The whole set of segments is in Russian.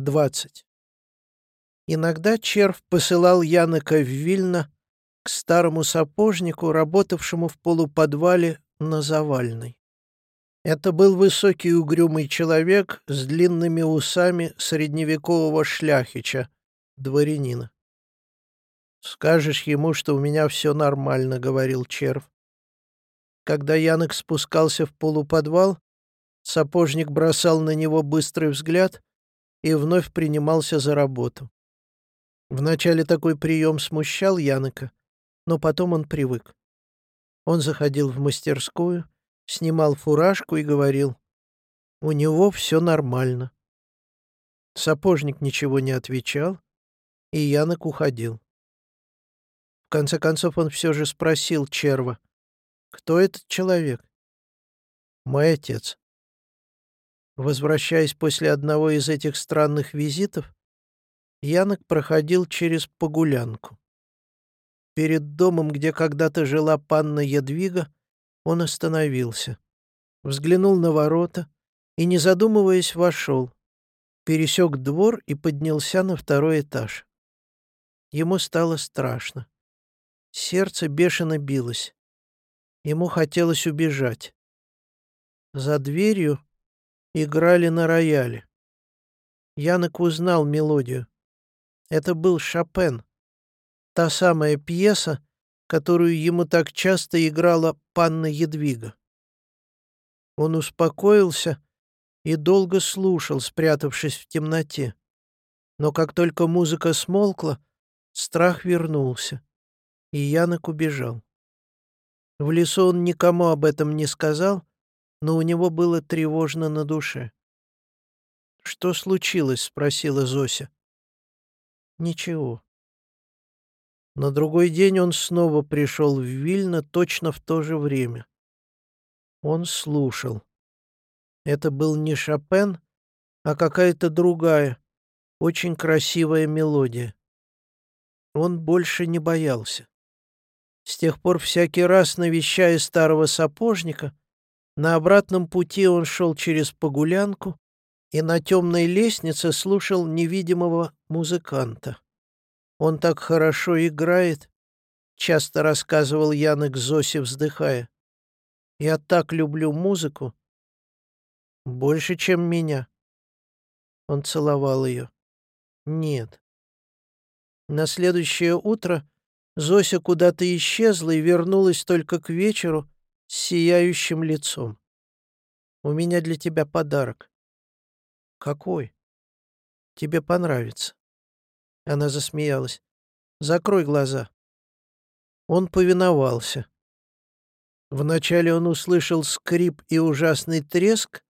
20. Иногда червь посылал Янока в Вильно к старому сапожнику, работавшему в полуподвале на Завальной. Это был высокий угрюмый человек с длинными усами средневекового шляхича, дворянина. «Скажешь ему, что у меня все нормально», — говорил червь. Когда Янок спускался в полуподвал, сапожник бросал на него быстрый взгляд и вновь принимался за работу. Вначале такой прием смущал Янока, но потом он привык. Он заходил в мастерскую, снимал фуражку и говорил, «У него все нормально». Сапожник ничего не отвечал, и Янок уходил. В конце концов он все же спросил черва, «Кто этот человек?» «Мой отец». Возвращаясь после одного из этих странных визитов, Янок проходил через Погулянку. Перед домом, где когда-то жила панна Ядвига, он остановился, взглянул на ворота и, не задумываясь, вошел, пересек двор и поднялся на второй этаж. Ему стало страшно. Сердце бешено билось. Ему хотелось убежать. За дверью играли на рояле. Янок узнал мелодию. Это был Шопен. Та самая пьеса, которую ему так часто играла панна Едвига. Он успокоился и долго слушал, спрятавшись в темноте. Но как только музыка смолкла, страх вернулся, и Янок убежал. В лесу он никому об этом не сказал, но у него было тревожно на душе. «Что случилось?» — спросила Зося. Ничего. На другой день он снова пришел в Вильно точно в то же время. Он слушал. Это был не Шопен, а какая-то другая, очень красивая мелодия. Он больше не боялся. С тех пор всякий раз, навещая старого сапожника, на обратном пути он шел через погулянку, и на темной лестнице слушал невидимого музыканта. «Он так хорошо играет», — часто рассказывал Янок Зосе, вздыхая. «Я так люблю музыку. Больше, чем меня». Он целовал ее. «Нет». На следующее утро Зося куда-то исчезла и вернулась только к вечеру с сияющим лицом. «У меня для тебя подарок. «Какой?» «Тебе понравится». Она засмеялась. «Закрой глаза». Он повиновался. Вначале он услышал скрип и ужасный треск,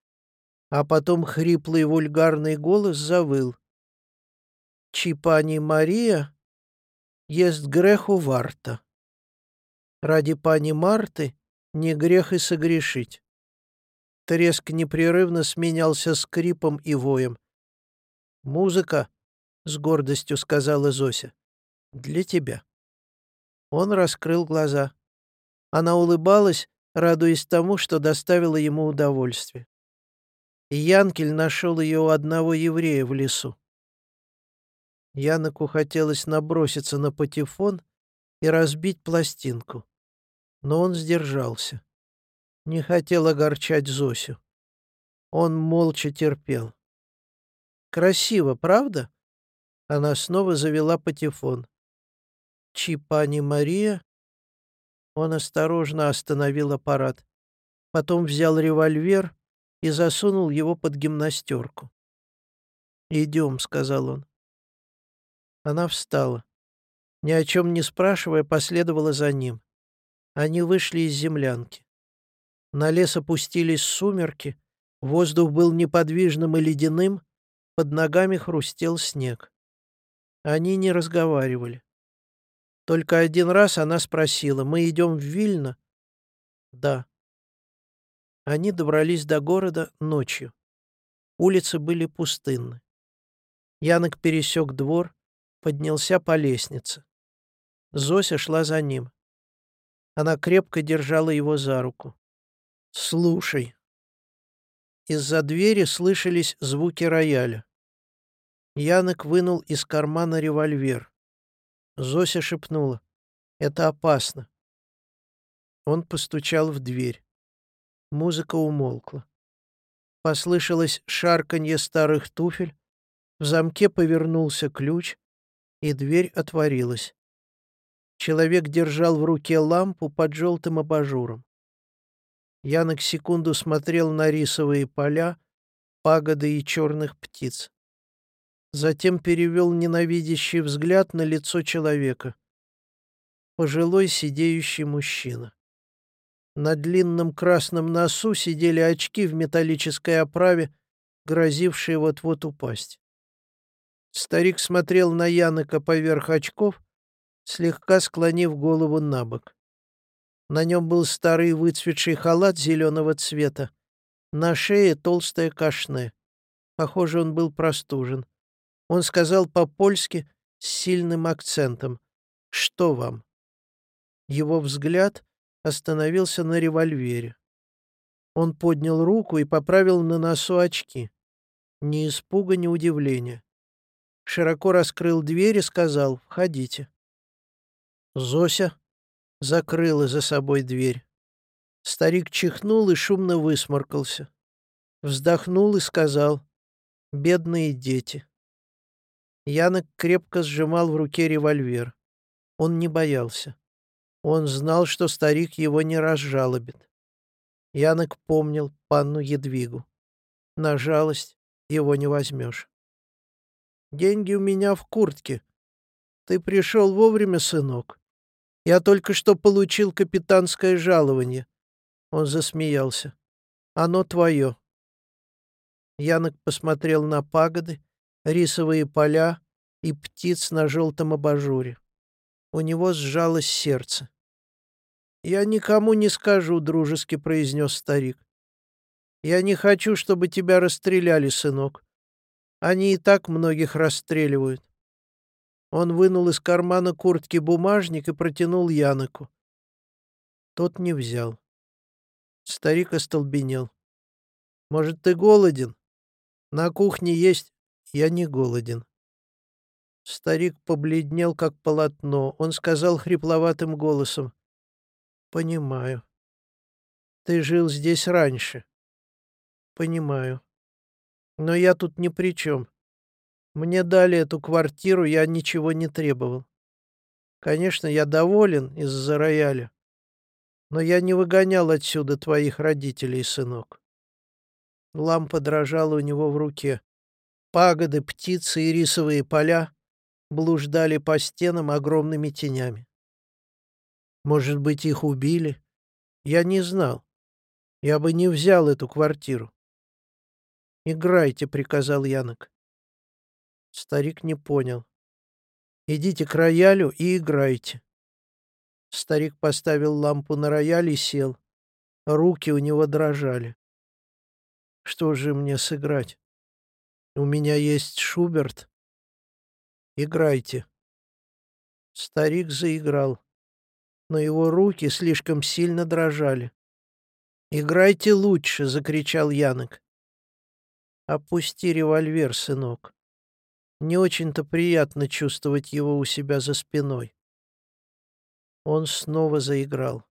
а потом хриплый вульгарный голос завыл. «Чипани Мария ест греху варта. Ради пани Марты не грех и согрешить». Треск непрерывно сменялся скрипом и воем. «Музыка», — с гордостью сказала Зося, — «для тебя». Он раскрыл глаза. Она улыбалась, радуясь тому, что доставила ему удовольствие. Янкель нашел ее у одного еврея в лесу. Яноку хотелось наброситься на патефон и разбить пластинку, но он сдержался. Не хотел огорчать Зосю. Он молча терпел. «Красиво, правда?» Она снова завела патефон. «Чипани Мария?» Он осторожно остановил аппарат. Потом взял револьвер и засунул его под гимнастерку. «Идем», — сказал он. Она встала. Ни о чем не спрашивая, последовала за ним. Они вышли из землянки. На лес опустились сумерки, воздух был неподвижным и ледяным, под ногами хрустел снег. Они не разговаривали. Только один раз она спросила, «Мы идем в Вильно?» «Да». Они добрались до города ночью. Улицы были пустынны. Янок пересек двор, поднялся по лестнице. Зося шла за ним. Она крепко держала его за руку. «Слушай». Из-за двери слышались звуки рояля. Янок вынул из кармана револьвер. Зося шепнула. «Это опасно». Он постучал в дверь. Музыка умолкла. Послышалось шарканье старых туфель, в замке повернулся ключ, и дверь отворилась. Человек держал в руке лампу под желтым абажуром. Я на секунду смотрел на рисовые поля, пагоды и черных птиц. Затем перевел ненавидящий взгляд на лицо человека. Пожилой сидеющий мужчина. На длинном красном носу сидели очки в металлической оправе, грозившие вот-вот упасть. Старик смотрел на Янока поверх очков, слегка склонив голову на бок. На нем был старый выцветший халат зеленого цвета. На шее толстая кашне. Похоже, он был простужен. Он сказал по-польски с сильным акцентом «Что вам?». Его взгляд остановился на револьвере. Он поднял руку и поправил на носу очки. Ни испуга, ни удивления. Широко раскрыл дверь и сказал «Входите». Зося закрыла за собой дверь. Старик чихнул и шумно высморкался. Вздохнул и сказал «Бедные дети». Янок крепко сжимал в руке револьвер. Он не боялся. Он знал, что старик его не разжалобит. Янок помнил панну Едвигу. На жалость его не возьмешь. «Деньги у меня в куртке. Ты пришел вовремя, сынок. Я только что получил капитанское жалование». Он засмеялся. «Оно твое». Янок посмотрел на пагоды, рисовые поля и птиц на желтом абажуре. У него сжалось сердце. «Я никому не скажу», — дружески произнес старик. «Я не хочу, чтобы тебя расстреляли, сынок. Они и так многих расстреливают». Он вынул из кармана куртки бумажник и протянул Яноку. Тот не взял. Старик остолбенел. «Может, ты голоден? На кухне есть...» «Я не голоден». Старик побледнел, как полотно. Он сказал хрипловатым голосом. «Понимаю. Ты жил здесь раньше». «Понимаю. Но я тут ни при чем. Мне дали эту квартиру, я ничего не требовал. Конечно, я доволен из-за рояля. Но я не выгонял отсюда твоих родителей, сынок». Лампа дрожала у него в руке. Пагоды, птицы и рисовые поля блуждали по стенам огромными тенями. Может быть, их убили? Я не знал. Я бы не взял эту квартиру. «Играйте», — приказал Янок. Старик не понял. «Идите к роялю и играйте». Старик поставил лампу на рояль и сел. Руки у него дрожали. «Что же мне сыграть? У меня есть Шуберт, Играйте». Старик заиграл, но его руки слишком сильно дрожали. «Играйте лучше!» — закричал Янок. «Опусти револьвер, сынок. Не очень-то приятно чувствовать его у себя за спиной». Он снова заиграл.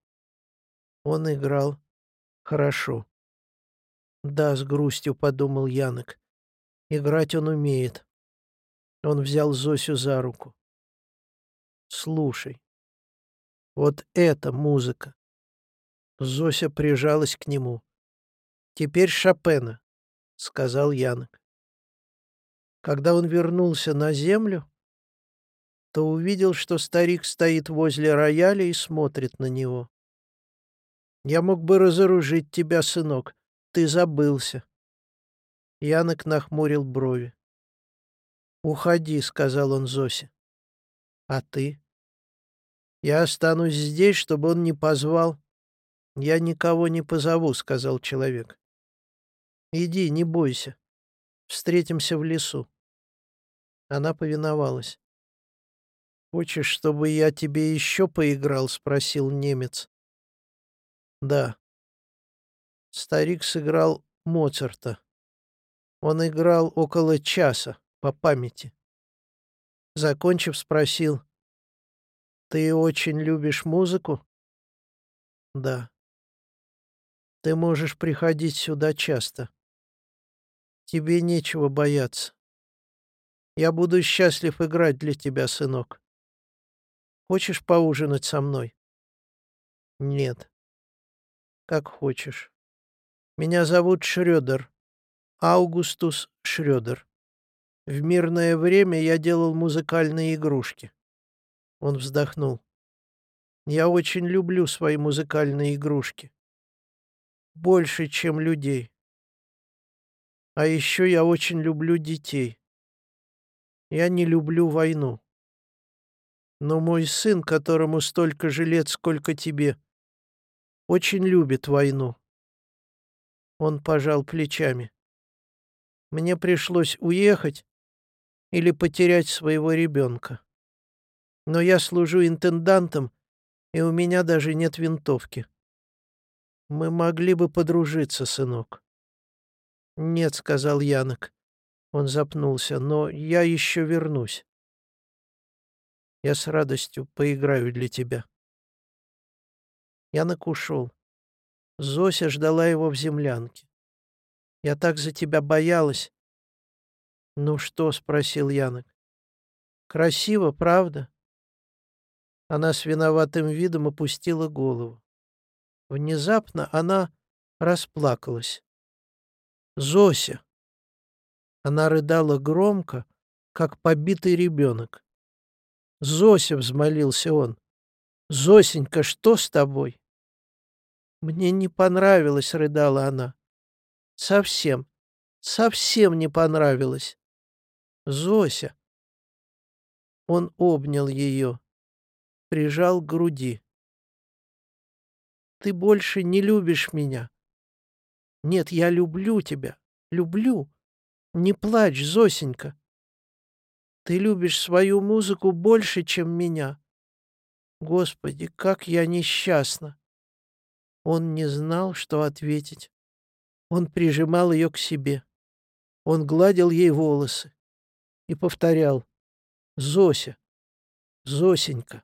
Он играл хорошо. «Да, с грустью», — подумал Янок. «Играть он умеет. Он взял Зосю за руку. «Слушай, вот эта музыка!» Зося прижалась к нему. «Теперь Шопена», — сказал Янок. Когда он вернулся на землю, то увидел, что старик стоит возле рояля и смотрит на него. «Я мог бы разоружить тебя, сынок. Ты забылся». Янок нахмурил брови. «Уходи», — сказал он Зосе. «А ты?» «Я останусь здесь, чтобы он не позвал». «Я никого не позову», — сказал человек. «Иди, не бойся. Встретимся в лесу». Она повиновалась. «Хочешь, чтобы я тебе еще поиграл?» — спросил немец. «Да». Старик сыграл Моцарта. Он играл около часа. по памяти. Закончив, спросил, «Ты очень любишь музыку?» «Да». «Ты можешь приходить сюда часто. Тебе нечего бояться. Я буду счастлив играть для тебя, сынок. Хочешь поужинать со мной?» «Нет». «Как хочешь. Меня зовут Шрёдер. Аугустус Шрёдер. В мирное время я делал музыкальные игрушки». Он вздохнул. «Я очень люблю свои музыкальные игрушки. Больше, чем людей. А еще я очень люблю детей. Я не люблю войну. Но мой сын, которому столько же лет, сколько тебе, очень любит войну. Он пожал плечами. Мне пришлось уехать или потерять своего ребенка. Но я служу интендантом, и у меня даже нет винтовки. Мы могли бы подружиться, сынок. «Нет», — сказал Янок. Он запнулся. «Но я еще вернусь. Я с радостью поиграю для тебя». Янок ушел. Зося ждала его в землянке. «Я так за тебя боялась». «Ну что?» — спросил Янок. «Красиво, правда?» Она с виноватым видом опустила голову. Внезапно она расплакалась. Зося!» Она рыдала громко, как побитый ребенок. «Зося!» — взмолился он. «Зосенька, что с тобой?» «Мне не понравилось», — рыдала она. «Совсем, совсем не понравилось. Зося!» Он обнял ее, прижал к груди. «Ты больше не любишь меня. Нет, я люблю тебя, люблю. Не плачь, Зосенька. Ты любишь свою музыку больше, чем меня. Господи, как я несчастна. Он не знал, что ответить. Он прижимал ее к себе. Он гладил ей волосы и повторял «Зося, Зосенька».